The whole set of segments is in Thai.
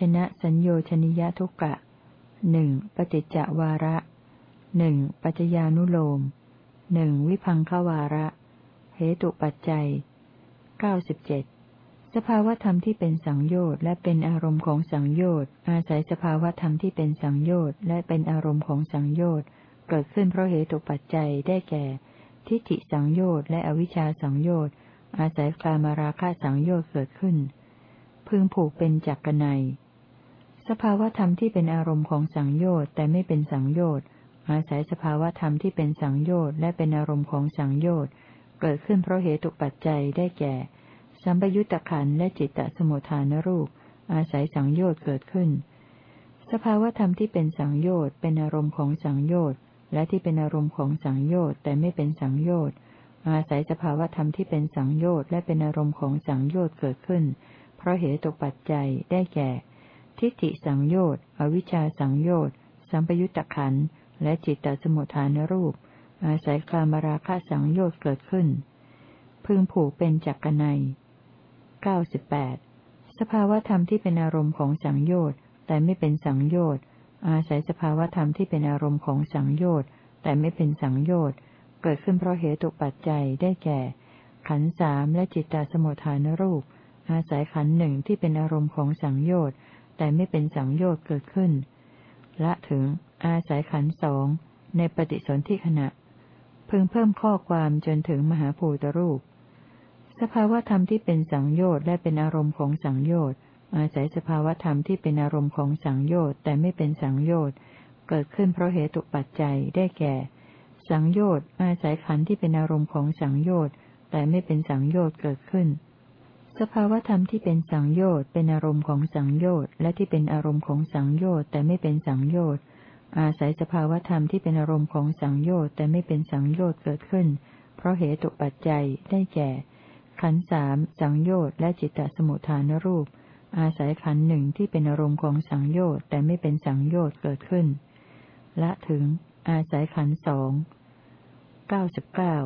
ชนะสัญโยชนิยทุกะหนึ่งปฏิจจวาระหนึ่งปัจจญานุโลมหนึ่งวิพังควาระ เหตุปัจจัยเก้าสิบเจ็ดสภาวธรรมที่เป็นสังโยชน์และเป็นอารมณ์ของสังโยชน์อาศัยสภาวธรรมที่เป็นสังโยชน์และเป็นอารมณ์ของสังโยชน์เกิดขึ้นเพราะเหตุปัจจัยได้แก่ ทิฏฐิสังโยชน์และอวิชชาสังโยชน์อาศัยกามาราคะสังโยชน์เกิดขึ้น พึงผูกเป็นจักรนัย สภาวธรรมที่เป็นอารมณ์ของสังโยชน์แต่ไม่เป็นสังโยชน์อาศัยสภาวธรรมที่เป็นสังโยชน์และเป็นอารมณ์ของสังโยชน์เกิดขึ้นเพราะเหตุปัจจัยได้แก่ สัมปยุตตะขันและจิตตสมุทฐานรูป อาศัยสังโยชน์เกิดขึ้น สภาวธรรมที่เป็นสังโยชน์เป็นอารมณ์ของสังโยชน์และที่เป็นอารมณ์ของสังโยชน์แต่ไม่เป็นสังโยชน์อาศัยสภาวธรรมที่เป็นสังโยชน์และเป็นอารมณ์ของสังโยชน์เกิดขึ้น เพราะเหตุปัจจัยได้แก่ ทิฏฐิสังโยชน์ อวิชชาสังโยชน์ สัมปยุตตะขันและจิตตสมุทฐานรูป อาศัยกามราคะสังโยชน์เกิดขึ้น พึงผูกเป็นจักรนัยเก้าสิบแปดสภาวธรรมที่เป็นอารมณ์ของสังโยชน์ แต่ไม่เป็นสังโยชน์ อาศัยสภาวธรรมที่เป็นอารมณ์ของสังโยชน์ แต่ไม่เป็นสังโยชน์ เกิดขึ้นเพราะเหตุปัจจัยได้แก่ ขันสามและจิตตสมุทฐานรูป อาศัยขันหนึ่งที่เป็นอารมณ์ของสังโยชน์ แต่ไม่เป็นสังโยชน์เกิดขึ้น ละถึง อาศัยขันสองในปฏิสนธิขณะ พึงเพิ่มข้อความจนถึงมหาภูตรูป สภาวธรรมที่เป็นสังโยชน์และเป็นอารมณ์ของสังโยชน์ อาศัยสภาวธรรมที่เป็นอารมณ์ของสังโยชน์แต่ไม่เป็นสังโยชน์เกิดขึ้นเพราะเหตุปัจจัยได้แก่ สังโยชน์อาศัยขันธ์ที่เป็นอารมณ์ของสังโยชน์แต่ไม่เป็นสังโยชน์เกิดขึ้น สภาวธรรมที่เป็นสังโยชน์เป็นอารมณ์ของสังโยชน์และที่เป็นอารมณ์ของสังโยชน์แต่ไม่เป็นสังโยชน์อาศัยสภาวธรรมที่เป็นอารมณ์ของสังโยชน์แต่ไม่เป็นสังโยชน์เกิดขึ้น เพราะเหตุปัจจัยได้แก่ ขันสามสังโยชน์และจิตตสมุทฐานรูป อาศัยขันหนึ่งที่เป็นอารมณ์ของสังโยชน์แต่ไม่เป็นสังโยชน์เกิดขึ้น ละถึง อาศัยขันสองเก้าสิบเก้า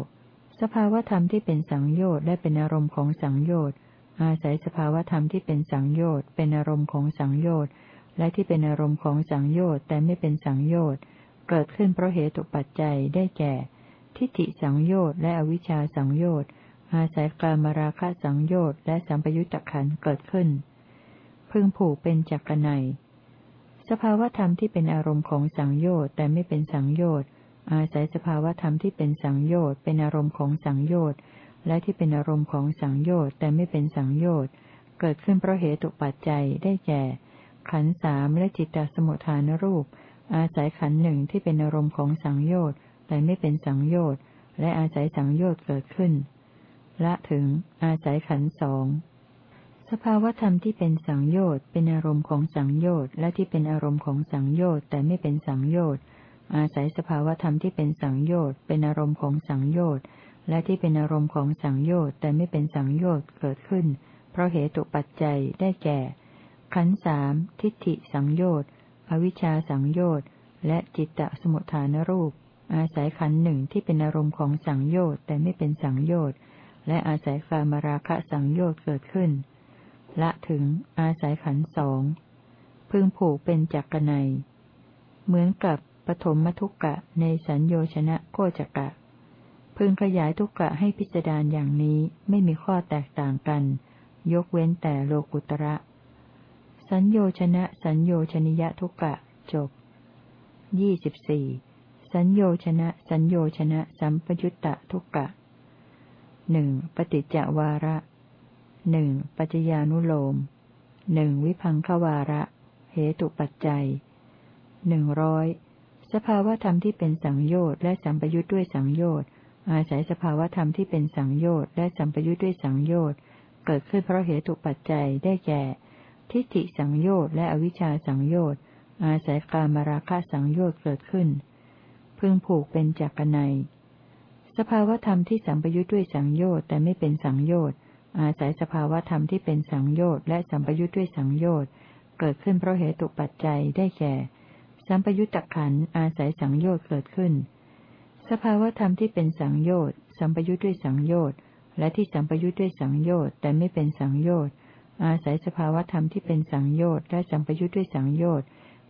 สภาวธรรมที่เป็นสังโยชน์และเป็นอารมณ์ของสังโยชน์ อาศัยสภาวธรรมที่เป็นสังโยชน์เป็นอารมณ์ของสังโยชน์และที่เป็นอารมณ์ของสังโยชน์แต่ไม่เป็นสังโยชน์เกิดขึ้นเพราะเหตุปัจจัยได้แก่ ทิฏฐิสังโยชน์และอวิชชาสังโยชน์อาศัยกามราคะสังโยชน์และสัมปยุตตะขันเกิดขึ้น พึงผูกเป็นจักรไนสภาวธรรมที่เป็นอารมณ์ของสังโยชน์แต่ไม่เป็นสังโยชน์อาศัยสภาวธรรมที่เป็นสังโยชน์เป็นอารมณ์ของสังโยชน์ และที่เป็นอารมณ์ของสังโยชน์แต่ไม่เป็นสังโยชน์เกิดขึ้นเพราะเหตุปัจจัยได้แก่ ขันสามและจิตตสมุทฐานรูป อาศัยขันหนึ่งที่เป็นอารมณ์ของสังโยชน์แต่ไม่เป็นสังโยชน์และอาศัยสังโยชน์เกิดขึ้น ละถึง อาศัยขันสองสภาวธรรมที่เป็นสังโยชน์เป็นอารมณ์ของสังโยชน์และที่เป็นอารมณ์ของสังโยชน์แต่ไม่เป็นสังโยชน์อาศัยสภาวธรรมที่เป็นสังโยชน์เป็นอารมณ์ของสังโยชน์ และที่เป็นอารมณ์ของสังโยชน์แต่ไม่เป็นสังโยชน์เกิดขึ้น เพราะเหตุปัจจัยได้แก่ ขันสามทิฏฐิสังโยชน์อวิชชาสังโยชน์และจิตตสมุทฐานรูป อาศัยขันหนึ่งที่เป็นอารมณ์ของสังโยชน์แต่ไม่เป็นสังโยชน์และอาศัยกามราคะสังโยชน์เกิดขึ้น ละถึงอาศัยขันสองพึงผูกเป็นจักรไนเหมือนกับปฐมมทุกกะในสัญโยชนะโคจกะ พึงขยายทุกกะให้พิจารณาอย่างนี้ไม่มีข้อแตกต่างกัน ยกเว้นแต่โลกุตระ สัญโยชนะสัญโยชนิยทุกกะจบยี่สิบสี่สัญโยชนะสัญโยชนะสัมปยุตตะทุกะหนึ่งปฏิจจวาระหนึ่งปัจจญานุโลมหนึ่งวิพังควาระ เหตุปัจจัยหนึ่งร้อยสภาวธรรมที่เป็นสังโยชน์และสัมปยุตด้วยสังโยชน์ อาศัยสภาวธรรมที่เป็นสังโยชน์และสัมปยุตด้วยสังโยชน์เกิดขึ้นเพราะเหตุปัจจัยได้แก่ ทิฏฐิสังโยชน์และอวิชชาสังโยชน์อาศัยกามราคะสังโยชน์เกิดขึ้น พึงผูกเป็นจักรนัยสภาวธรรมที่สัมปยุทธ์ด้วยสังโยชน์แต่ไม่เป็นสังโยชน์อาศัยสภาวธรรมที่เป็นสังโยชน์และสัมปยุทธ์ด้วยสังโยชน์เกิดขึ้นเพราะเหตุปัจจัยได้แก่ สัมปยุตตะขันอาศัยสังโยชน์เกิดขึ้น สภาวธรรมที่เป็นสังโยชน์สัมปยุทธ์ด้วยสังโยชน์และที่สัมปยุทธ์ด้วยสังโยชน์แต่ไม่เป็นสังโยชน์อาศัยสภาวธรรมที่เป็นสังโยชน์และสัมปยุทธ์ด้วยสังโยชน์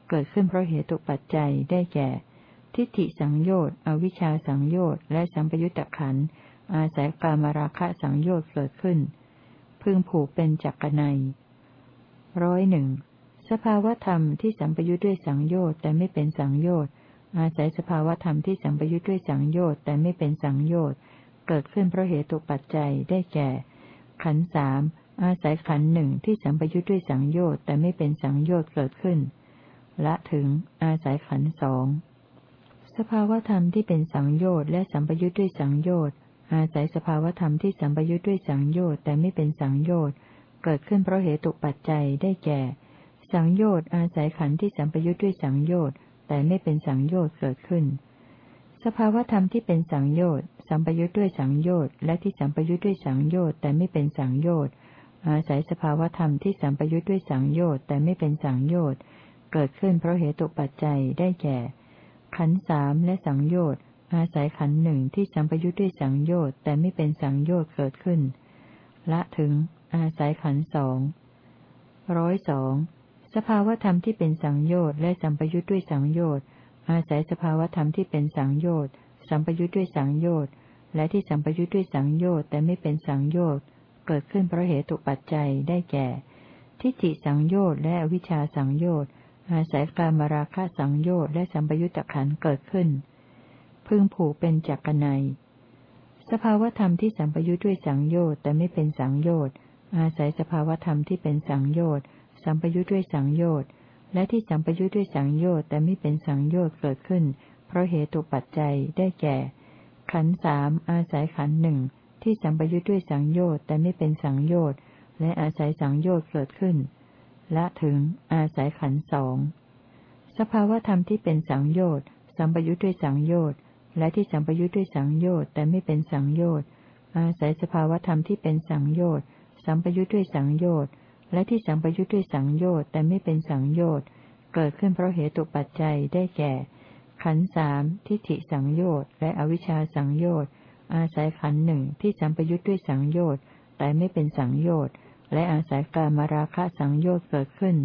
เกิดขึ้นเพราะเหตุปัจจัยได้แก่ ทิฏฐิสังโยชน์อวิชชาสังโยชน์และสัมปยุตตะขันอาศัยกามราคะสังโยชน์เกิดขึ้น พึงผูกเป็นจักรในร้อยหนึ่งสภาวธรรมที่สัมปยุทธ์ด้วยสังโยชน์แต่ไม่เป็นสังโยชน์ อาศัยสภาวธรรมที่สัมปยุทธ์ด้วยสังโยชน์แต่ไม่เป็นสังโยชน์เกิดขึ้นเพราะเหตุปัจจัยได้แก่ ขันสามอาศัยขันหนึ่งที่สัมปยุทธ์ด้วยสังโยชน์แต่ไม่เป็นสังโยชน์เกิดขึ้น ละถึง อาศัยขันสองสภาวธรรมที่เป็นสังโยชน์และสัมปยุทธ์ด้วยสังโยชน์อาศัยสภาวธรรมที่สัมปยุทธ์ด้วยสังโยชน์แต่ไม่เป็นสังโยชน์เกิดขึ้นเพราะเหตุปัจจัยได้แก่ สังโยชน์อาศัยขันที่สัมปยุทธ์ด้วยสังโยชน์ แต่ไม่เป็นสังโยชน์เกิดขึ้น สภาวธรรมที่เป็นสังโยชน์สัมปยุทธ์ด้วยสังโยชน์และที่สัมปยุทธ์ด้วยสังโยชน์แต่ไม่เป็นสังโยชน์อาศัยสภาวธรรมที่สัมปยุทธ์ด้วยสังโยชน์แต่ไม่เป็นสังโยชน์เกิดขึ้นเพราะเหตุปัจจัยได้แก่ ขันสามและสังโยชน์อาศัยขันหนึ่งที่สัมปยุทธ์ด้วยสังโยชน์แต่ไม่เป็นสังโยชน์เกิดขึ้น ละถึง อาศัยขันสองร้อยสอง สภาวธรรมที่เป็นสังโยชน์และสัมปยุทธ์ด้วยสังโยชน์ อาศัยสภาวธรรมที่เป็นสังโยชน์ สัมปยุทธ์ด้วยสังโยชน์ และที่สัมปยุทธ์ด้วยสังโยชน์แต่ไม่เป็นสังโยชน์ เกิดขึ้นเพราะเหตุปัจจัยได้แก่ ทิฏฐิสังโยชน์และวิชาสังโยชน์ อาศัยการมราคะสังโยชน์และสัมปยุตตะขันเกิดขึ้น พึงผูกเป็นจักรนัยสภาวธรรมที่สัมปยุตด้วยสังโยชน์แต่ไม่เป็นสังโยชน์ อาศัยสภาวธรรมที่เป็นสังโยชน์ สัมปยุตด้วยสังโยชน์ และที่สัมปยุตด้วยสังโยชน์แต่ไม่เป็นสังโยชน์เกิดขึ้น เพราะเหตุปัจจัยได้แก่ ขันสามอาศัยขันหนึ่งที่สัมปยุทธ์ด้วยสังโยชน์แต่ไม่เป็นสังโยชน์และอาศัยสังโยชน์เกิดขึ้นและถึงอาศัยขันสองสภาวธรรมที่เป็นสังโยชน์สัมปยุทธ์ด้วยสังโยชน์และที่สัมปยุทธ์ด้วยสังโยชน์แต่ไม่เป็นสังโยชน์อาศัยสภาวธรรมที่เป็นสังโยชน์สัมปยุทธ์ด้วยสังโยชน์ และที่สัมปยุทธ์ด้วยสังโยชน์แต่ไม่เป็นสังโยชน์เกิดขึ้นเพราะเหตุปัจจัยได้แก่ ขันสามทิฏฐิสังโยชน์และอวิชชาสังโยชน์อาศัยขันหนึ่งที่สัมปยุทธ์ด้วยสังโยชน์แต่ไม่เป็นสังโยชน์และอาศัยการมาราคะสังโยชน์เกิดขึ้น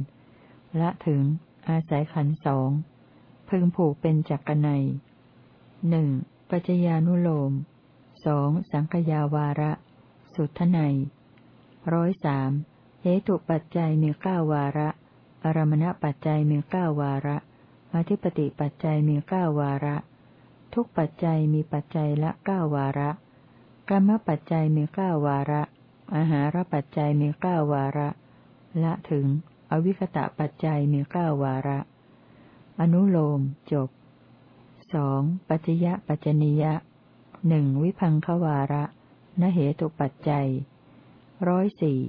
ละถึง อาศัยขันสองพึงผูกเป็นจักรนัยหนึ่งปัจญานุโลมสองสังขยาวาระ สุทไนร้อยสาม ตุปัจจัยมีเก้าวาระ อารมณปัจจัยมีเก้าวาระ อธิปติปัจจัยมีเก้าวาระ ทุกปัจจัยมีปัจจัยละเก้าวาระกรรมปัจจัยมีเก้าวาระ อาหารปัจจัยมีเก้าวาระ ละถึง อวิคตะปัจจัยมีเก้าวาระ อนุโลมจบสองปัจจยะปัจจนิยะหนึ่งวิพังควาระนเหตุปัจจัยร้อยสี่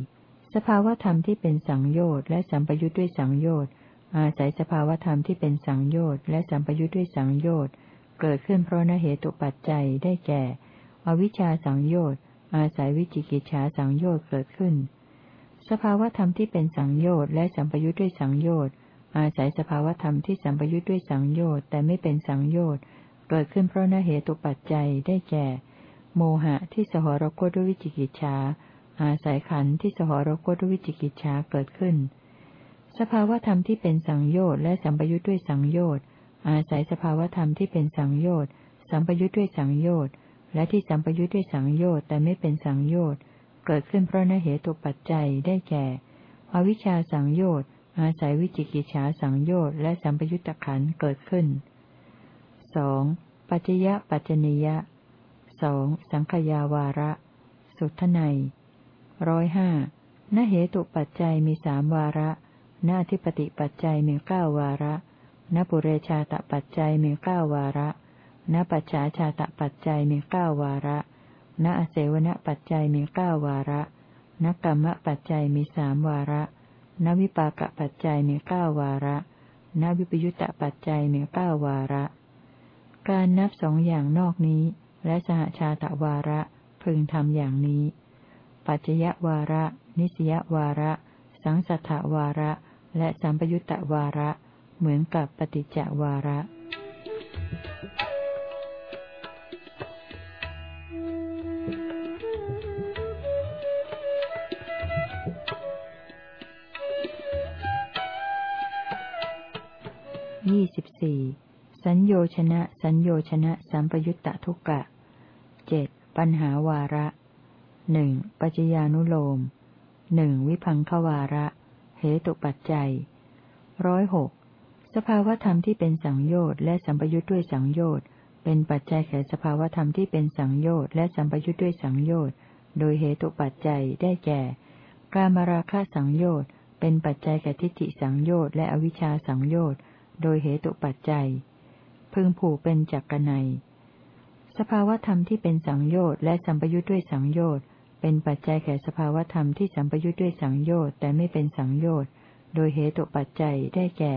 สภาวธรรมที่เป็นสังโยชน์และสัมปยุทธ์ด้วยสังโยชน์อาศัยสภาวธรรมที่เป็นสังโยชน์และสัมปยุทธ์ด้วยสังโยชน์เกิดขึ้นเพราะนเหตุปัจจัยได้แก่ อวิชชาสังโยชน์อาศัยวิจิกิจฉาสังโยชน์เกิดขึ้น สภาวธรรมที่เป็นสังโยชน์และสัมปยุทธ์ด้วยสังโยชน์อาศัยสภาวธรรมที่สัมปยุทธ์ด้วยสังโยชน์แต่ไม่เป็นสังโยชน์เกิดขึ้นเพราะนเหตุปัจจัยได้แก่ โมหะที่สหรคตด้วยวิจิกิจฉา อาศัยขันธ์ที่สหรคตด้วยวิจิกิจฉาเกิดขึ้น สภาวธรรมที่เป็นสังโยชน์และสัมปยุทธ์ด้วยสังโยชน์ อาศัยสภาวธรรมที่เป็นสังโยชน์ สัมปยุทธ์ด้วยสังโยชน์ และที่สัมปยุทธ์ด้วยสังโยชน์แต่ไม่เป็นสังโยชน์ เกิดขึ้นเพราะนเหตุปัจจัยได้แก่ อวิชชาสังโยชน์ อาศัยวิจิกิจฉาสังโยชน์และสัมปยุตตขันธ์เกิดขึ้นสองปัจจยะปัจจนิยะสองสังขยาวาระ สุทไน ร้อยห้านเหตุปัจจัยมีสามวาระนาทิปติปัจจัยมีเก้าวาระนปุเรชาตปัจจัยมีเก้าวาระนปัจฉาชาตปัจจัยมีเก้าวาระนอเสวนปัจจัยมีเก้าวาระนกรรมปัจจัยมีสามวาระนวิปากปัจจัยมีเก้าวาระนวิปยุตตปัจจัยมีเก้าวาระ การนับสองอย่างนอกนี้ และสหชาตวาระพึงทำอย่างนี้ ปัจจยวาระ นิสยวาระ สังสัทธวาระ และสัมปยุตตวาระ เหมือนกับปฏิจจวาระยี่สิบสี่สัญโยชนะ สัญโยชนะ สัมปยุตตทุกะเจ็ดปัญหาวาระ หนึ่งปัจจญานุโลมหนึ่งวิพังควาระ เหตุปัจจัยร้อยหกสภาวธรรมที่เป็นสังโยชน์และสัมปยุทธ์ด้วยสังโยชน์เป็นปัจจัยแก่สภาวธรรมที่เป็นสังโยชน์และสัมปยุทธ์ด้วยสังโยชน์โดยเหตุปัจจัยได้แก่ กามราคะสังโยชน์เป็นปัจจัยแก่ทิฏฐิสังโยชน์และอวิชชาสังโยชน์โดยเหตุปัจจัย พึงผูกเป็นจักกนัยสภาวธรรมที่เป็นสังโยชน์และสัมปยุทธ์ด้วยสังโยชน์ เป็นปัจจัยแก่สภาวธรรมที่สัมปยุทธ์ด้วยสังโยชน์แต่ไม่เป็นสังโยชน์ โดยเหตุปัจจัยได้แก่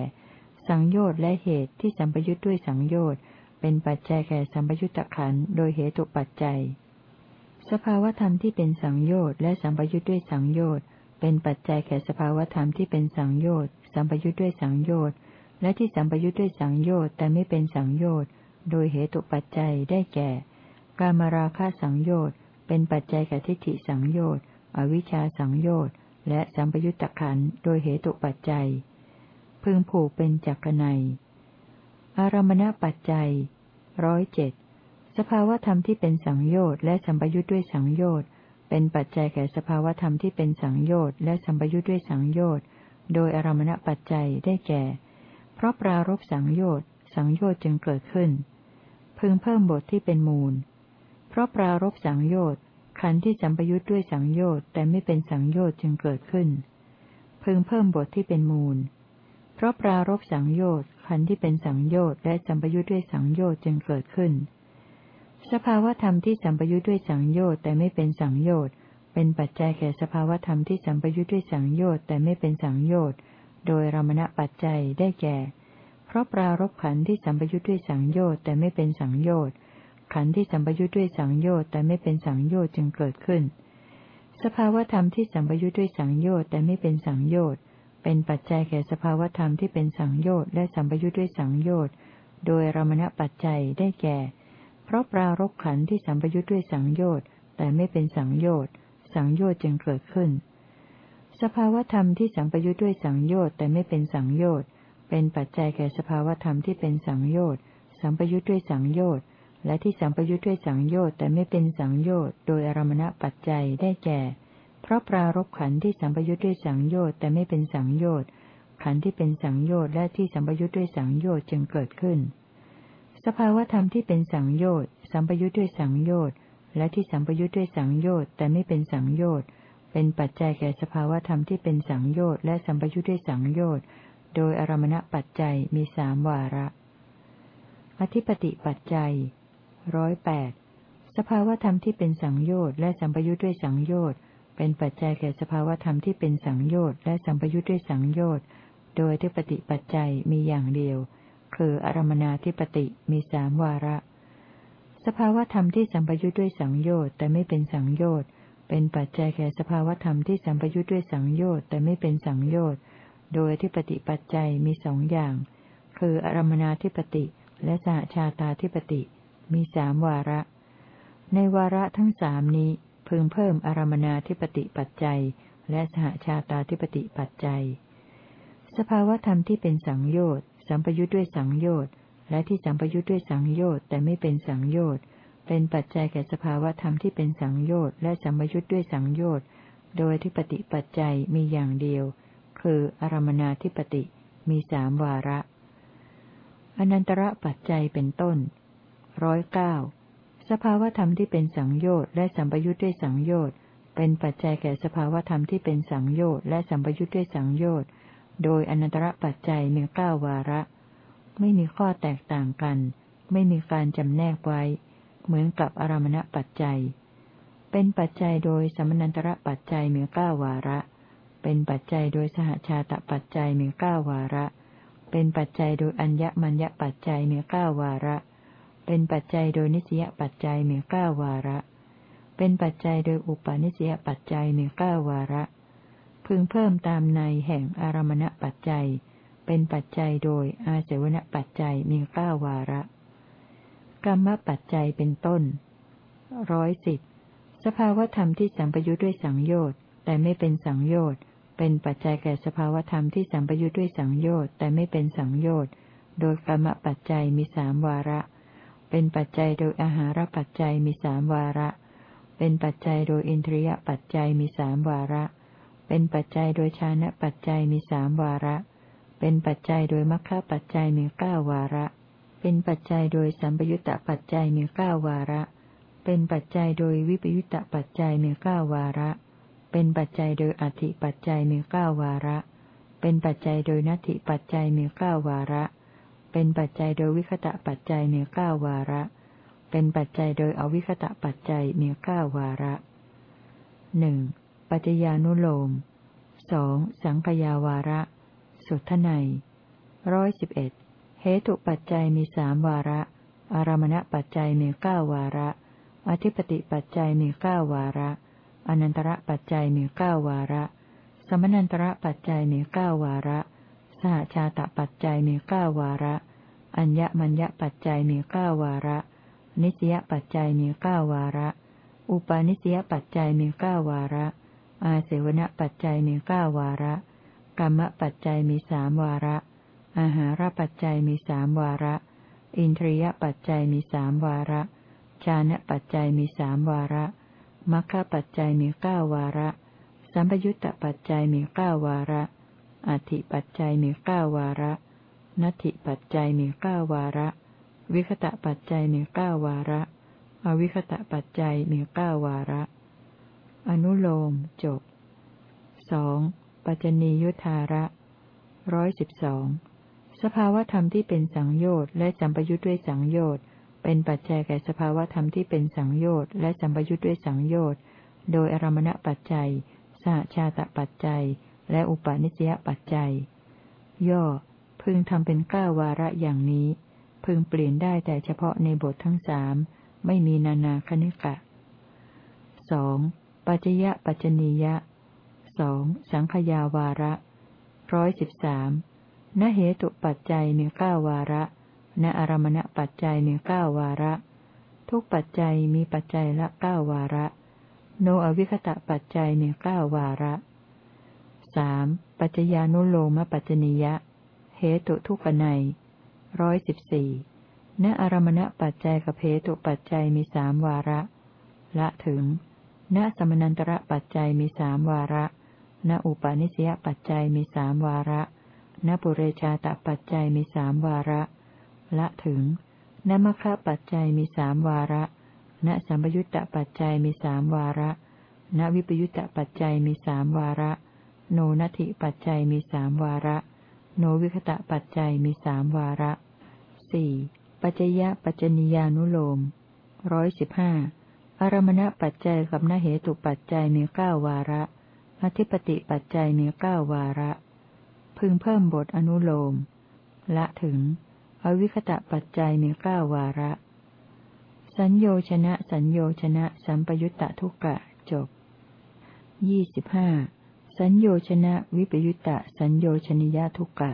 สังโยชน์และเหตุที่สัมปยุทธ์ด้วยสังโยชน์ เป็นปัจจัยแก่สัมปยุตตะขันโดยเหตุปัจจัย สภาวธรรมที่เป็นสังโยชน์และสัมปยุทธ์ด้วยสังโยชน์ เป็นปัจจัยแก่สภาวธรรมที่เป็นสังโยชน์สัมปยุทธ์ด้วยสังโยชน์ และที่สัมปยุทธ์ด้วยสังโยชน์แต่ไม่เป็นสังโยชน์ โดยเหตุปัจจัยได้แก่ การมาราคะสังโยชน์ เป็นปัจจัยแก่ทิฏฐิสังโยชน์ อวิชชาสังโยชน์ และสัมปยุตตะขันโดยเหตุปัจจัย พึงผูกเป็นจักรนัยอารมณปัจจัยร้อยเจ็ดสภาวธรรมที่เป็นสังโยชน์และสัมปยุทธ์ด้วยสังโยชน์ เป็นปัจจัยแก่สภาวธรรมที่เป็นสังโยชน์และสัมปยุทธ์ด้วยสังโยชน์ โดยอารมณปัจจัยได้แก่ เพราะปรารบสังโยชน์ สังโยชน์จึงเกิดขึ้น พึงเพิ่มบทที่เป็นมูล เพราะปรารบสังโยชน์ขันธ์ที่สัมปยุทธ์ด้วยสังโยชน์แต่ไม่เป็นสังโยชน์จึงเกิดขึ้น พึงเพิ่มบทที่เป็นมูล เพราะปรารบสังโยชน์ขันธ์ที่เป็นสังโยชน์และสัมปยุทธ์ด้วยสังโยชน์จึงเกิดขึ้น สภาวธรรมที่สัมปยุทธ์ด้วยสังโยชน์แต่ไม่เป็นสังโยชน์เป็นปัจจัยแก่สภาวธรรมที่สัมปยุทธ์ด้วยสังโยชน์แต่ไม่เป็นสังโยชน์โดยรมณปัจจัยได้แก่ เพราะปรารบขันธ์ที่สัมปยุทธ์ด้วยสังโยชน์แต่ไม่เป็นสังโยชน์ ขันธ์ที่สัมปยุทธ์ด้วยสังโยชน์แต่ไม่เป็นสังโยชน์จึงเกิดขึ้น สภาวธรรมที่สัมปยุทธ์ด้วยสังโยชน์แต่ไม่เป็นสังโยชน์เป็นปัจจัยแก่สภาวธรรมที่เป็นสังโยชน์และสัมปยุทธ์ด้วยสังโยชน์โดยรมณปัจจัยได้แก่ เพราะปรารบขันธ์ที่สัมปยุทธ์ด้วยสังโยชน์แต่ไม่เป็นสังโยชน์สังโยชน์จึงเกิดขึ้น สภาวธรรมที่สัมปยุทธ์ด้วยสังโยชน์แต่ไม่เป็นสังโยชน์เป็นปัจจัยแก่สภาวธรรมที่เป็นสังโยชน์สัมปยุทธ์ด้วยสังโยชน์ และที่สัมปยุทธ์ด้วยสังโยชน์แต่ไม่เป็นสังโยชน์โดยอารมณปัจจัยได้แก่ เพราะปรารบขันที่สัมปยุทธ์ด้วยสังโยชน์แต่ไม่เป็นสังโยชน์ขันที่เป็นสังโยชน์และที่สัมปยุทธ์ด้วยสังโยชน์จึงเกิดขึ้น สภาวธรรมที่เป็นสังโยชน์สัมปยุทธ์ด้วยสังโยชน์และที่สัมปยุทธ์ด้วยสังโยชน์แต่ไม่เป็นสังโยชน์เป็นปัจจัยแก่สภาวธรรมที่เป็นสังโยชน์และสัมปยุทธ์ด้วยสังโยชน์โดยอารมณปัจจัยมีสามวาระ อธิปติปัจจัย ร้อยแปดสภาวธรรมที่เป็นสังโยชน์และสัมปยุทธ์ด้วยสังโยชน์เป็นปัจจัยแก่สภาวธรรมที่เป็นสังโยชน์และสัมปยุทธ์ด้วยสังโยชน์โดยทิปติปัจจัยมีอย่างเดียว คืออารมนาทิปติมีสามวาระ สภาวธรรมที่สัมปยุทธ์ด้วยสังโยชน์แต่ไม่เป็นสังโยชน์เป็นปัจจัยแก่สภาวธรรมที่สัมปยุทธ์ด้วยสังโยชน์แต่ไม่เป็นสังโยชน์โดยทิปติปัจจัยมีสองอย่าง คืออารมนาทิปติและสหชาตาทิปติ มีสามวาระ ในวาระทั้งสามนี้ พึงเพิ่มอารมนาธิปติปัจจัย และสหชาตาธิปติปัจจัย สภาวธรรมที่เป็นสังโยชน์สัมปยุทธ์ด้วยสังโยชน์และที่สัมปยุทธ์ด้วยสังโยชน์แต่ไม่เป็นสังโยชน์เป็นปัจจัยแก่สภาวธรรมที่เป็นสังโยชน์และสัมปยุทธ์ด้วยสังโยชน์โดยทิปติปัจจัยมีอย่างเดียว คืออารมนาธิปติมีสามวาระ อนันตระปัจจัยเป็นต้น ร้อยเก้าสภาวธรรมที่เป็นสังโยชน์และสัมปยุทธ์ด้วยสังโยชน์ เป็นปัจจัยแก่สภาวธรรมที่เป็นสังโยชน์และสัมปยุทธ์ด้วยสังโยชน์ โดยอนันตระปัจจัยมีเก้าวาระ ไม่มีข้อแตกต่างกัน ไม่มีการจำแนกไว้ เหมือนกับอารมณปัจจัย เป็นปัจจัยโดยสมนันตระปัจจัยมีเก้าวาระ เป็นปัจจัยโดยสหชาตปัจจัยมีเก้าวาระ เป็นปัจจัยโดยอัญญมัญญปัจจัยมีเก้าวาระ เป็นปัจจัยโดยนิสยปัจจัยมีเก้าวาระ เป็นปัจจัยโดยอุปาณิสยปัจจัยมีเก้าวาระ พึงเพิ่มตามในแห่งอารมณปัจจัย เป็นปัจจัยโดยอาเสวนปัจจัยมีเก้าวาระ กรรมปัจจัยเป็นต้นร้อยสิบสภาวธรรมที่สัมปยุทธ์ด้วยสังโยชน์แต่ไม่เป็นสังโยชน์เป็นปัจจัยแก่สภาวธรรมที่สัมปยุทธ์ด้วยสังโยชน์แต่ไม่เป็นสังโยชน์โดยกรรมปัจจัยมีสามวาระ เป็นปัจจัยโดยอาหารปัจจัยมีสามวาระ เป็นปัจจัยโดยอินทรียปัจจัยมีสามวาระ เป็นปัจจัยโดยชานะปัจจัยมีสามวาระ เป็นปัจจัยโดยมรรคปัจจัยมีเก้าวาระ เป็นปัจจัยโดยสัมปยุตตปัจจัยมีเก้าวาระ เป็นปัจจัยโดยวิปยุตตปัจจัยมีเก้าวาระ เป็นปัจจัยโดยอธิปัจจัยมีเก้าวาระ เป็นปัจจัยโดยนัตถิปัจจัยมีเก้าวาระเเป็นปัจจัยโดยวิคตะปัจจัยมีเก้าวาระ เป็นปัจจัยโดยอวิคตะปัจจัยมีเก้าวาระหนึ่งปัจจญานุโลมสองสังขยาวาระ สุทไนร้อยสิบเอ็ดเหตุปัจจัยมีสามวาระ อารมณปัจจัยมีเก้าวาระ อธิปติปัจจัยมีเก้าวาระ อนันตระปัจจัยมีเก้าวาระ สมนันตระปัจจัยมีเก้าวาระ สหชาตปัจจัยมีเก้าวาระ อัญญมัญญปัจจัยมีเก้าวาระ นิสยปัจจัยมีเก้าวาระ อุปาณิสยปัจจัยมีเก้าวาระ อาเสวนปัจจัยมีเก้าวาระ กรรมปัจจัยมีสามวาระ อาหารปัจจัยมีสามวาระ อินทรียปัจจัยมีสามวาระชานะปัจจัยมีสามวาระมัคคะปัจจัยมีเก้าวาระ สัมปยุตตปัจจัยมีเก้าวาระ อธิปัจจัยมีเก้าวาระ นัตถิปัจจัยมีเก้าวาระ วิคตะปัจจัยมีเก้าวาระ อวิคตะปัจจัยมีเก้าวาระ อนุโลมจบสองปัจจนียุทธาระร้อยสิบสองสภาวธรรมที่เป็นสังโยชน์และสัมปยุทธ์ด้วยสังโยชน์เป็นปัจจัยแก่สภาวธรรมที่เป็นสังโยชน์และสัมปยุทธ์ด้วยสังโยชน์โดยอารมณปัจจัยสหชาตปัจจัย และอุปาณิสยปัจจัย ย่อ พึงทำเป็นเก้าวาระอย่างนี้ พึงเปลี่ยนได้แต่เฉพาะในบททั้งสามไม่มีนานาคณิกะสองปัจจยปัจจนียะสองสังขยาวาระร้อยสิบสามนเหตุปัจจัยมีเก้าวาระณอารมณปัจจัยมีเก้าวาระ ทุกปัจจัยมีปัจจัยละเก้าวาระ โนอวิคตะปัจจัยมีเก้าวาระ สามปัจจญานุโลมปัจจนิยะ เหตุทุกนัยร้อยสิบสี่ณอารมณปัจจัยกับเหตุปัจจัยมีสามวาระ ละถึง ณสมนันตระปัจจัยมีสามวาระ ณอุปาณิสยปัจจัยมีสามวาระณปุเรชาตปัจจัยมีสามวาระ ละถึงณมคปัจจัยมีสามวาระ ณสัมปยุตตปัจจัยมีสามวาระ ณวิปยุตตปัจจัยมีสามวาระ โนนัตถิปัจจัยมีสามวาระ โนวิคตะปัจจัยมีสามวาระสี่ปัจจยะปัจจนิยานุโลมร้อยสิบห้าอารมณปัจจัยกับนเหตุปัจจัยมีเก้าวาระ อธิปติปัจจัยมีเก้าวาระ พึงเพิ่มบทอนุโลม ละถึง อวิคตะปัจจัยมีเก้าวาระ สัญโยชนะ สัญโยชนะ สัมปยุตตะทุกกะจบยี่สิบห้า สัญโยชนะวิปยุตตะสัญโยชนิยทุกะ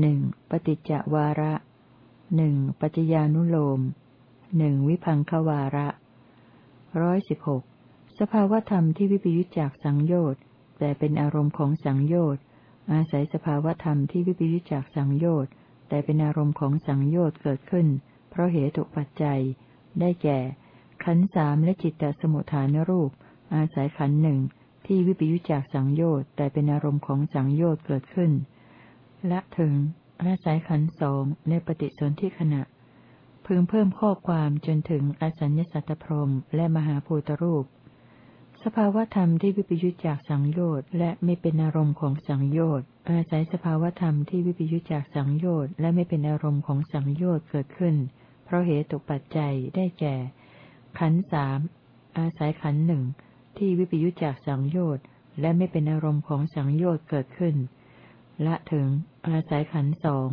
หนึ่งปฏิจจวาระหนึ่งปัจญานุโลมหนึ่งวิพังควาระร้อยสิบหกสภาวธรรมที่วิปยุตจากสังโยชน์แต่เป็นอารมณ์ของสังโยชน์อาศัยสภาวธรรมที่วิปยุตจากสังโยชน์แต่เป็นอารมณ์ของสังโยชน์เกิดขึ้น เพราะเหตุปัจจัย ได้แก่ ขันสามและจิตตสมุทฐานรูป อาศัยขันหนึ่ง ที่วิปยุจจากสังโยชน์แต่เป็นอารมณ์ของสังโยชน์เกิดขึ้น และถึงอาศัยขันสองในปฏิสนธิขณะ พึงเพิ่มข้อความจนถึงอสัญญสัตตพรมและมหาภูตรูป สภาวธรรมที่วิปยุจจากสังโยชน์และไม่เป็นอารมณ์ของสังโยชน์อาศัยสภาวธรรมที่วิปยุจจากสังโยชน์และไม่เป็นอารมณ์ของสังโยชน์เกิดขึ้น เพราะเหตุปัจจัยได้แก่ ขันสามอาศัยขันหนึ่ง ที่วิปยุจจากสังโยชน์และไม่เป็นอารมณ์ของสังโยชน์เกิดขึ้น ละถึง อาศัยขันสอง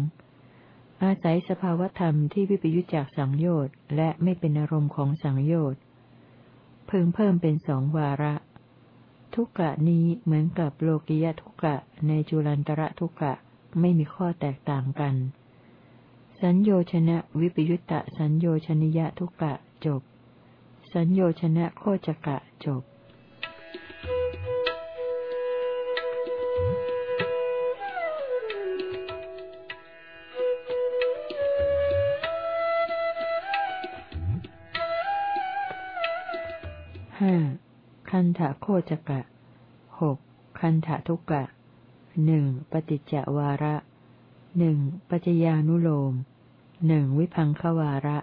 อาศัยสภาวธรรมที่วิปยุจจากสังโยชน์และไม่เป็นอารมณ์ของสังโยชน์พึงเพิ่มเป็นสองวาระ ทุกกะนี้เหมือนกับโลกิยทุกกะในจุลันตระทุกกะไม่มีข้อแตกต่างกัน สัญโยชนะวิปยุตตะสัญโยชนิยะทุกกะจบ สัญโยชนะโคจกะจบ ห้าคันถะโคจกะหกคันถะทุกะหนึ่งปฏิจจวาระหนึ่งปัจญานุโลมหนึ่งวิพังควาระ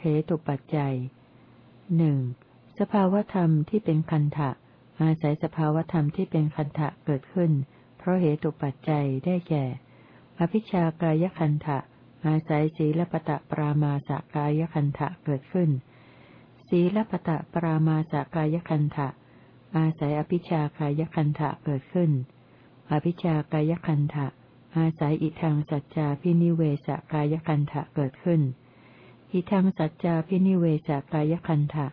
เหตุปัจจัยหนึ่งสภาวธรรมที่เป็นคันถะอาศัยสภาวธรรมที่เป็นคันถะเกิดขึ้น เพราะเหตุปัจจัยได้แก่ อภิชากายคันถะอาศัยศีลปตะปรามาสกายคันถะเกิดขึ้น ศีลปตะปรามาสกายคันถะอาศัยอภิชากายคันถะเกิดขึ้น อภิชากายคันถะอาศัยอิทังสัจจาพินิเวสกายคันถะเกิดขึ้น อิทังสัจจาพินิเวสกายคันถะ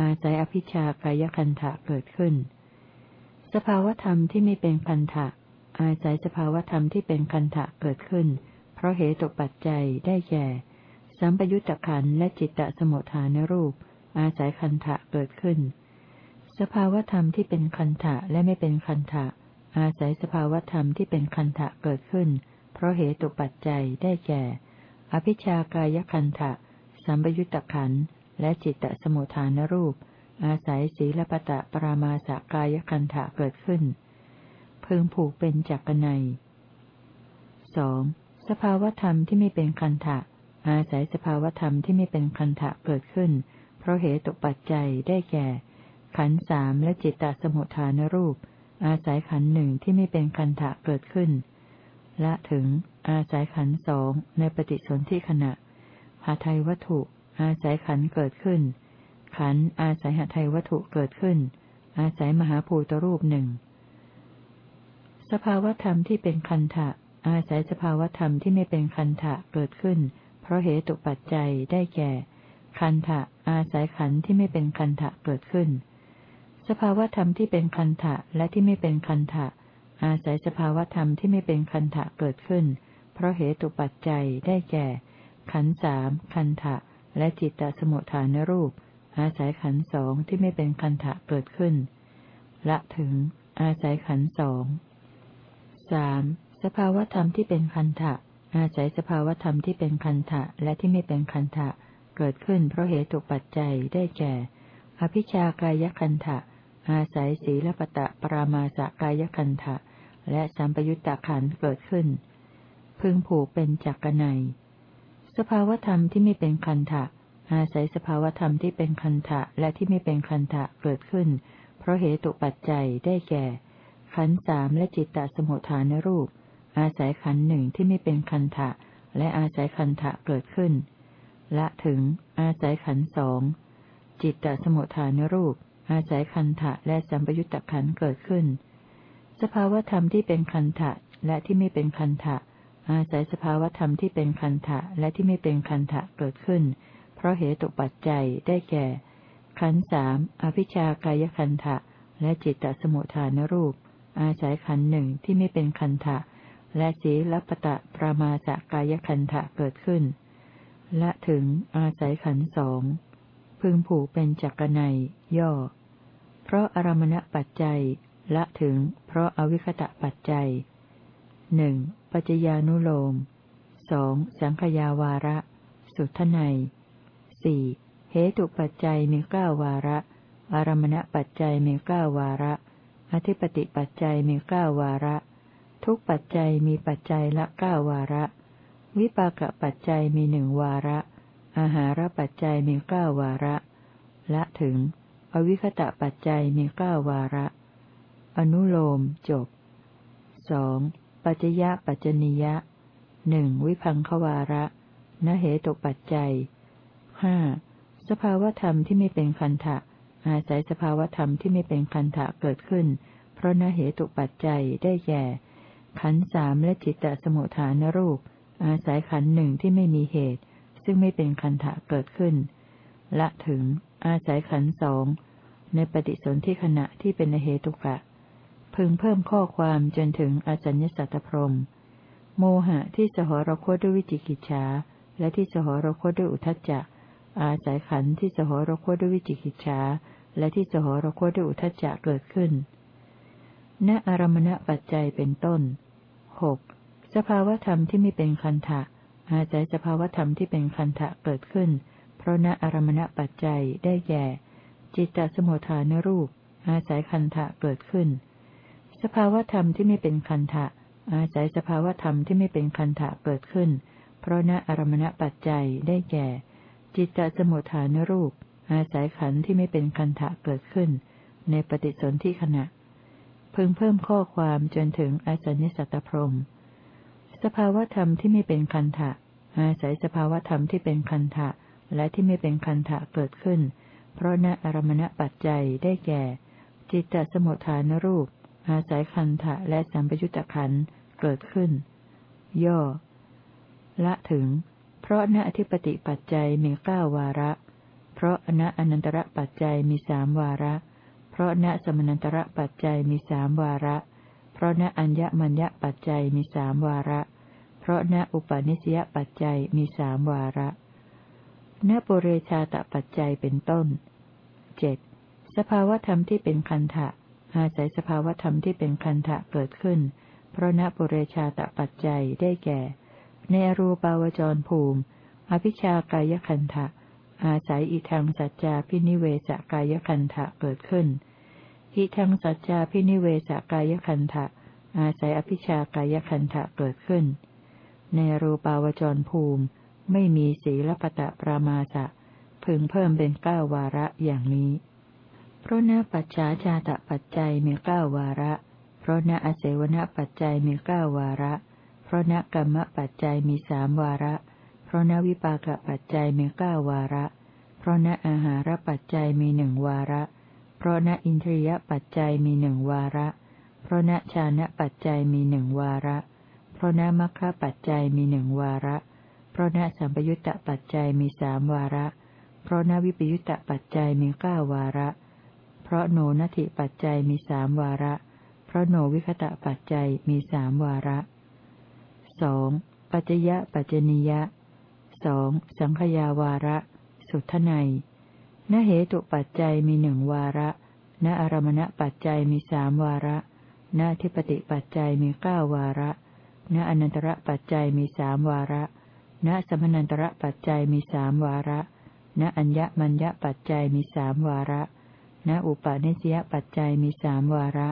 อาศัยอภิชากายคันถะเกิดขึ้น สภาวธรรมที่ไม่เป็นคันถะอาศัยสภาวธรรมที่เป็นคันถะเกิดขึ้น เพราะเหตุตกปัจจัยได้แก่ สัมปยุตตะขันและจิตตสมุทฐานรูป อาศัยคันถะเกิดขึ้น สภาวธรรมที่เป็นคันถะและไม่เป็นคันถะอาศัยสภาวธรรมที่เป็นคันถะเกิดขึ้น เพราะเหตุปัจจัยได้แก่ อภิชากายคันถะสัมปยุตตะขันและจิตตสมุทฐานรูป อาศัยศีลปตะปรามาสกายคันถะเกิดขึ้น พึงผูกเป็นจักรนัยสองสภาวธรรมที่ไม่เป็นคันถะอาศัยสภาวธรรมที่ไม่เป็นคันถะเกิดขึ้น เพราะเหตุปัจจัยได้แก่ ขันสามและจิตตสมุทฐานรูป อาศัยขันหนึ่งที่ไม่เป็นคันถะเกิดขึ้น และถึง อาศัยขันสองในปฏิสนธิขณะหาไทยวัตถุ อาศัยขันเกิดขึ้น ขันอาศัยหาไทยวัตถุเกิดขึ้น อาศัยมหาภูตรูปหนึ่งสภาวธรรมที่เป็นคันทะอาศัยสภาวธรรมที่ไม่เป็นคันทะเกิดขึ้น เพราะเหตุปัจจัยได้แก่ คันทะอาศัยขันที่ไม่เป็นคันทะเกิดขึ้น สภาวธรรมที่เป็นคันทะและที่ไม่เป็นคันทะอาศัยสภาวธรรมที่ไม่เป็นคันทะเกิดขึ้น เพราะเหตุปัจจัยได้แก่ ขันสามคันทะและจิตตสมุทฐานรูป อาศัยขันสองที่ไม่เป็นคันทะเกิดขึ้น ละถึง อาศัยขันสองสามสภาวธรรมที่เป็นคันทะอาศัยสภาวธรรมที่เป็นคันทะและที่ไม่เป็นคันทะ เกิดขึ้นเพราะเหตุปัจจัยได้แก่ อภิชากายคันทะอาศัยศีลปตะปรามาสกายคันทะและสัมปยุตตะขันเกิดขึ้น พึงผูกเป็นจักรไนสภาวธรรมที่ไม่เป็นคันทะอาศัยสภาวธรรมที่เป็นคันทะและที่ไม่เป็นคันทะเกิดขึ้น เพราะเหตุปัจจัยได้แก่ ขันสามและจิตตสมุทฐานรูป อาศัยขันหนึ่งที่ไม่เป็นคันทะและอาศัยคันทะเกิดขึ้น ละถึง อาศัยขันสองจิตตสมุทฐานรูป อาศัยคันทะและสัมปยุตตะขันเกิดขึ้น สภาวธรรมที่เป็นคันทะและที่ไม่เป็นคันทะอาศัยสภาวธรรมที่เป็นคันทะและที่ไม่เป็นคันทะเกิดขึ้น เพราะเหตุปัจจัยได้แก่ ขันสามอภิชากายคันทะและจิตตสมุทฐานรูป อาศัยขันหนึ่งที่ไม่เป็นคันทะและสีลัปตะประมาสกายคันทะเกิดขึ้น และถึงอาศัยขันสองพึงผูกเป็นจักรนัยย่อ เพราะอารมณปัจจัยละถึง เพราะอวิคตะปัจจัยหนึ่งปัจจญานุโลมสองสังขยาวาระ สุทไนสี่เหตุปัจจัยมีเก้าวาระ อารมณปัจจัยมีเก้าวาระ อธิปติปัจจัยมีเก้าวาระ ทุกปัจจัยมีปัจจัยละเก้าวาระ วิปากปัจจัยมีหนึ่งวาระ อาหารปัจจัยมีเก้าวาระ ละถึง อวิคตะปัจจัยมีเก้าวาระ อนุโลมจบสองปัจจยะปัจจนิยะหนึ่งวิพังควาระนเหตุปัจจัยห้าสภาวธรรมที่ไม่เป็นคันทะอาศัยสภาวธรรมที่ไม่เป็นคันทะเกิดขึ้น เพราะนเหตุปัจจัยได้แก่ขันสามและจิตตสมุทฐานรูป อาศัยขันหนึ่งที่ไม่มีเหตุ ซึ่งไม่เป็นคันทะเกิดขึ้น ละถึง อาศัยขันสองในปฏิสนธิขณะที่เป็นเหตุกะ พึงเพิ่มข้อความจนถึงอาจัญญสัตตพรม โมหะที่สหรคตด้วยวิจิกิจฉาและที่สหรคตด้วยอุทจจะ อาศัยขันที่สหรคตด้วยวิจิกิจฉาและที่สหรคตด้วยอุทจจะเกิดขึ้นณอารมณปัจจัยเป็นต้นหก สภาวธรรมที่ไม่เป็นคันทะอาศัยสภาวธรรมที่เป็นคันทะเกิดขึ้น เพราะณอารมณปัจจัยได้แก่ จิตตสมุทฐานรูป อาศัยคันทะเกิดขึ้น สภาวธรรมที่ไม่เป็นคันทะอาศัยสภาวธรรมที่ไม่เป็นคันทะเกิดขึ้น เพราะณอารมณปัจจัยได้แก่ จิตตสมุทฐานรูป อาศัยขันธ์ที่ไม่เป็นคันทะเกิดขึ้น ในปฏิสนธิขณะ พึงเพิ่มข้อความจนถึงอสัญญสัตตพรม สภาวธรรมที่ไม่เป็นคันทะอาศัยสภาวธรรมที่เป็นคันทะและที่ไม่เป็นคันทะเกิดขึ้น เพราะณอารมณปัจจัยได้แก่ จิตตสมุทฐานรูป อาศัยคันทะและสัมปยุตตะขันเกิดขึ้น ย่อ ละถึง เพราะณอธิปติปัจจัยมีเก้าวาระ เพราะณอนันตระปัจจัยมีสามวาระ เพราะณสมนันตระปัจจัยมีสามวาระ ราะณอัญญมัญญปัจจัยมีสามวาระ เพราะณอุปาณิสยปัจจัยมีสามวาระณปุเรชาตปัจจัยเป็นต้นเจ็ดสภาวธรรมที่เป็นคันทะอาศัยสภาวธรรมที่เป็นคันทะเกิดขึ้น เพราะณปุเรชาตปัจจัยได้แก่ ในรูปาวจรภูมิ อภิชากายคันทะอาศัยอิทังสัจจาพินิเวสกายคันทะเกิดขึ้น อิทังสัจจาพินิเวสกายคันทะอาศัยอภิชากายคันทะเกิดขึ้น ในรูปาวจรภูมิ ไม่มีศีลปตะปรามาสะพึงเพิ่มเป็นเก้าวาระอย่างนี้ เพราะนปัจฉาชาตะปัจจัยมีเก้าวาระ เพราะนอเสวนปัจจัยมีเก้าวาระ เพราะนกรรมปัจจัยมีสามวาระ เพราะนวิปากปัจจัยมีเก้าวาระ เพราะนอาหารปัจจัยมีหนึ่งวาระเพราะนอินทรียปัจจัยมีหนึ่งวาระ เพราะนชานะปัจจัยมีหนึ่งวาระ เพราะนมัคคะปัจจัยมีหนึ่งวาระ เพราะณสัมปยุตตปัจจัยมีสามวาระ เพราะณวิปยุตตปัจจัยมีเก้าวาระ เพราะโนนัติปัจจัยมีสามวาระ เพราะโนวิคตะปัจจัยมีสามวาระสองปัจจยะปัจจนิยะสองสังขยาวาระ สุทไน นเหตุปัจจัยมีหนึ่งวาระ ณอารมณปัจจัยมีสามวาระ ณทิปติปัจจัยมีเก้าวาระ ณอนันตระปัจจัยมีสามวาระ ณสมนันตระปัจจัยมีสามวาระ ณอัญญมัญญปัจจัยมีสามวาระ ณอุปาเนสยปัจจัยมีสามวาระ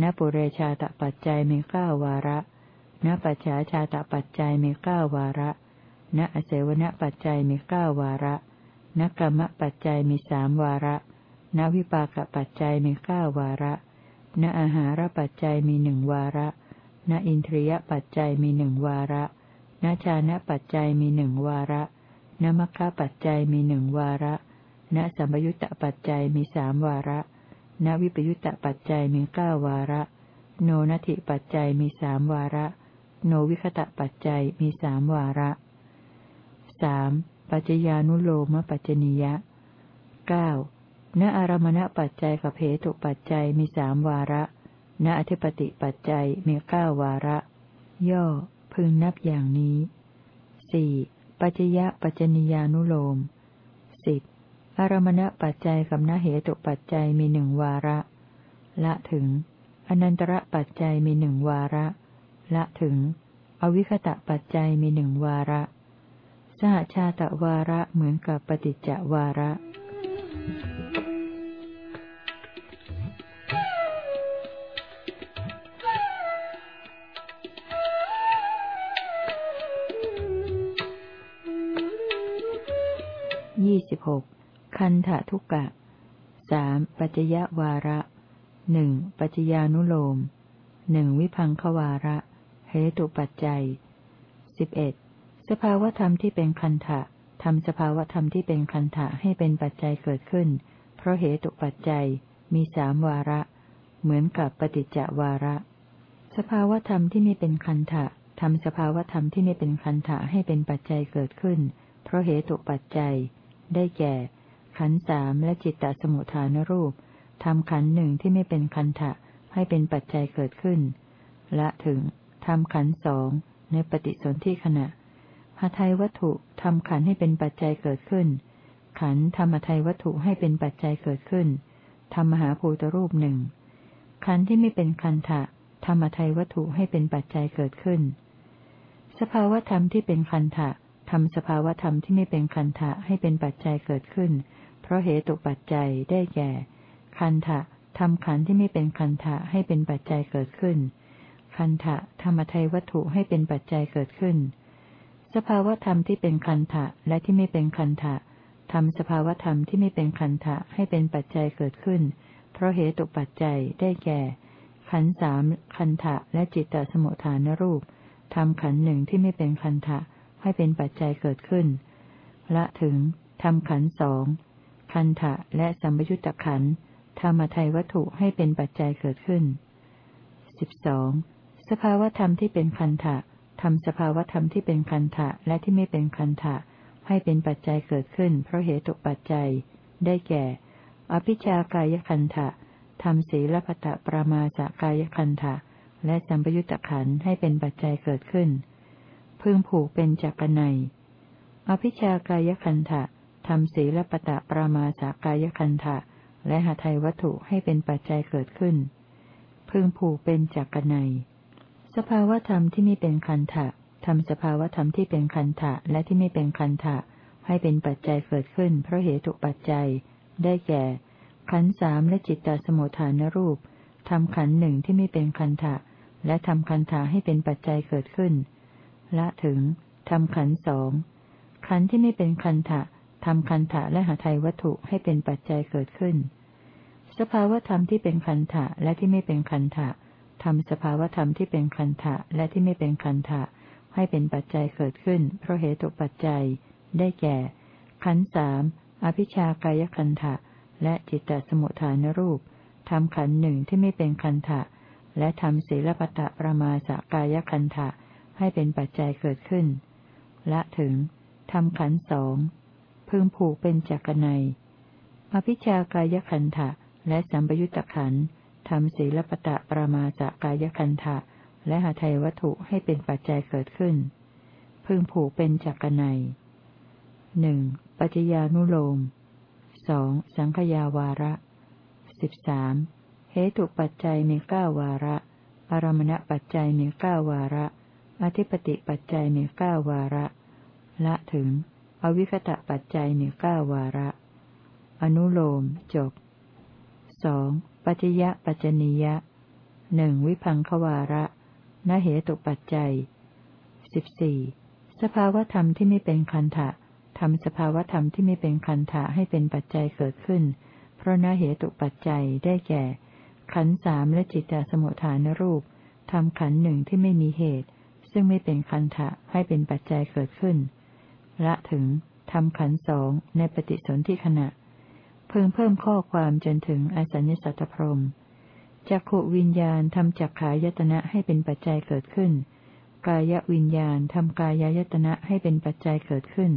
ณปุเรชาตปัจจัยมีเก้าวาระณปัจฉาชาตปัจจัยมีเก้าวาระ ณอเสวนปัจจัยมีเก้าวาระ ณกรรมปัจจัยมีสามวาระณวิปากปัจจัยมีเก้าวาระณอาหารปัจจัยมีหนึ่งวาระณอินทรียปัจจัยมีหนึ่งวาระนาชานะปัจจัยมีหนึ่งวาระ นมัคคะปัจจัยมีหนึ่งวาระณสัมยุตตปัจจัยมีสามวาระณวิปยุตตปัจจัยมีเก้าวาระ โนนัตถิปัจจัยมีสามวาระ โนวิคตะปัจจัยมีสามวาระสาม ปัจจญานุโลมปัจจนิยะเก้าณอารมณปัจจัยกับเหตุปัจจัยมีสามวาระ ณอธิปติปัจจัยมีเก้าวาระ ย่อ พึงนับอย่างนี้สี่ปัจจยะปัจจนิยานุโลมสิบอารมณปัจจัยกับนเหตุปัจจัยมีหนึ่งวาระ ละถึง อนันตระปัจจัยมีหนึ่งวาระ ละถึง อวิคตะปัจจัยมีหนึ่งวาระ สหชาตวาระเหมือนกับปฏิจจวาระยี่สิบหกคันธทุกะสามปัจจยวาระหนึ่งปัจจญานุโลมหนึ่งวิพังควาระ เหตุปัจจัยสิบเอ็ด สภาวธรรมที่เป็นคันธะทำสภาวธรรมที่เป็นคันธะให้เป็นปัจจัยเกิดขึ้น เพราะเหตุปัจจัยมีสามวาระ เหมือนกับปฏิจจวาระ สภาวธรรมที่ไม่เป็นคันธะทำสภาวธรรมที่ไม่เป็นคันธะให้เป็นปัจจัยเกิดขึ้น เพราะเหตุปัจจัย ได้แก่ ขันสามและจิตตสมุทฐานรูปทำขันหนึ่งที่ไม่เป็นคันทะให้เป็นปัจจัยเกิดขึ้น และถึงทำขันสองในปฏิสนธิขณะ หาไทยวัตถุทำขันให้เป็นปัจจัยเกิดขึ้น ขันธรรมไทยวัตถุให้เป็นปัจจัยเกิดขึ้นทำมหาภูตรูปหนึ่งขันที่ไม่เป็นคันทะธรรมไทยวัตถุให้เป็นปัจจัยเกิดขึ้น สภาวธรรมที่เป็นคันทะทำสภาวธรรมที่ไม่เป็นคันทะให้เป็นปัจจัยเกิดขึ้น เพราะเหตุปัจจัยได้แก่ คันทะทำขันที่ไม่เป็นคันทะให้เป็นปัจจัยเกิดขึ้น คันทะธรรมทัยวัตถุให้เป็นปัจจัยเกิดขึ้น สภาวธรรมที่เป็นคันทะและที่ไม่เป็นคันทะทำสภาวธรรมที่ไม่เป็นคันทะให้เป็นปัจจัยเกิดขึ้น เพราะเหตุปัจจัยได้แก่ ขันสามคันทะและจิตตสมุทฐานรูปทำขันหนึ่งที่ไม่เป็นคันทะให้เป็นปัจจัยเกิดขึ้น ละถึงทำขันสองคันทะและสัมยุตตะขันธรรมทัยวัตถุให้เป็นปัจจัยเกิดขึ้นสิบสองสภาวธรรมที่เป็นคันทะ ทำสภาวธรรมที่เป็นคันทะและที่ไม่เป็นคันทะให้เป็นปัจจัยเกิดขึ้น เพราะเหตุปัจจัย ได้แก่ อภิชากายคันทะทำศีลพัตปรามาสกายคันทะและสัมปยุตตะขันให้เป็นปัจจัยเกิดขึ้น พึงผูกเป็นจักรนยอภิชากายคันทะทำศีลปตะปรามาสากายคันทะและหาไทยวัตถุให้เป็นปัจจัยเกิดขึ้น พึงผูกเป็นจักรนัย สภาวธรรมที่ไม่เป็นคันทะทำสภาวธรรมที่เป็นคันทะและที่ไม่เป็นคันทะให้เป็นปัจจัยเกิดขึ้นเพราะเหตุปัจจัย ได้แก่ ขันสามและจิตตสมุทฐานรูปทำขันหนึ่งที่ไม่เป็นคันทะและทำคันทะให้เป็นปัจจัยเกิดขึ้น ละถึงทำขันสองขันที่ไม่เป็นคันทะทำคันทะและหาไทยวัตถุให้เป็นปัจจัยเกิดขึ้น สภาวธรรมที่เป็นคันทะและที่ไม่เป็นคันทะ ทำสภาวธรรมที่เป็นคันทะและที่ไม่เป็นคันทะให้เป็นปัจจัยเกิดขึ้น เพราะเหตุปัจจัย ได้แก่ ขันสามอภิชากายคันทะและจิตตสมุทฐานรูปทำขันหนึ่งที่ไม่เป็นคันทะและทำศีลปตะประมาสกายคันทะให้เป็นปัจจัยเกิดขึ้น ละถึงทำขันสองพึงผูกเป็นจักรนัยอภิชากายคันทะและสัมปยุตตะขัน ทำศีลปตะปรมาสกายคันทะและหาไทยวัตถุให้เป็นปัจจัยเกิดขึ้น พึงผูกเป็นจักรนัยหนึ่งปัจจญานุโลมสองสังขยาวาระสิบสามเหตุปัจจัยมีเก้าวาระ อารมณปัจจัยมีเก้าวาระ อธิปติปัจจัยมีเก้าวาระ ละถึง อวิคตะปัจจัยมีเก้าวาระ อนุโลมจบ สองปัจจยะปัจจนิยะหนึ่งวิพังควาระนเหตุปัจจัยสิบสี่สภาวธรรมที่ไม่เป็นคันทะทำสภาวธรรมที่ไม่เป็นคันทะให้เป็นปัจจัยเกิดขึ้น เพราะนเหตุปัจจัยได้แก่ ขันสามและจิตตสมุทฐานรูปทำขันหนึ่งที่ไม่มีเหตุ ซึ่งไม่เป็นคันทะให้เป็นปัจจัยเกิดขึ้น ละถึงทำขันสองในปฏิสนธิขณะ เพิ่งเพิ่มข้อความจนถึงอสัญญสัตตพรมจักขวิญญาณทำจักขายตนะให้เป็นปัจจัยเกิดขึ้น กายวิญญาณทำกายายตนะให้เป็นปัจจัยเกิดขึ้น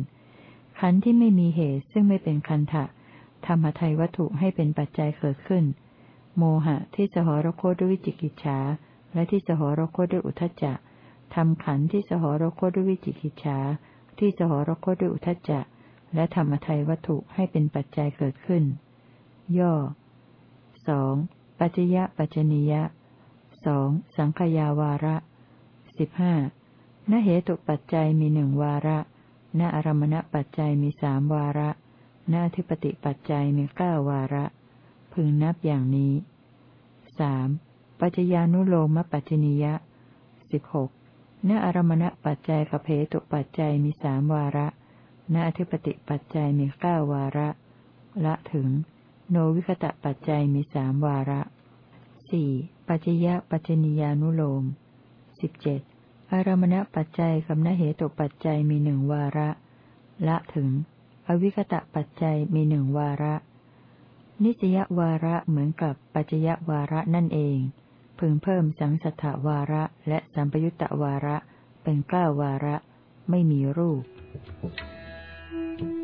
ขันธ์ที่ไม่มีเหตุซึ่งไม่เป็นคันทะธรรมทัยวัตถุให้เป็นปัจจัยเกิดขึ้น โมหะที่สหรคตด้วยวิจิกิจฉา และที่สหรคตด้วยอุทจจะทำขันธ์ที่สหรคตด้วยวิจิกิจฉา ที่สหรคตด้วยอุทจจะ และธรรมทัยวัตถุให้เป็นปัจจัยเกิดขึ้น ย่อสองปัจยะปัจจนิยะสองสังขยาวาระสิบห้านเหตุปัจจัยมีหนึ่งวาระณอารมณปัจจัยมีสามวาระณทิปติปัจจัยมีเก้าวาระ พึงนับอย่างนี้สามปัจจญานุโลมปัจจนิยะสิบหกณอารมณปัจจัยกับเหตุปัจจัยมีสามวาระ ณอธิปติปัจจัยมีเก้าวาระ ละถึง โนวิคตะปัจจัยมีสามวาระสี่ปัจจยะปัจจนิยานุโลมสิบเจ็ดอารมณปัจจัยกับนเหตุปัจจัยมีหนึ่งวาระ ละถึง อวิคตะปัจจัยมีหนึ่งวาระ นิสยวาระเหมือนกับปัจจยวาระนั่นเอง พึงเพิ่มสังสัทธวาระและสัมปยุตตวาระเป็นเก้าวาระ ไม่มีรูป Thank you. Thank you.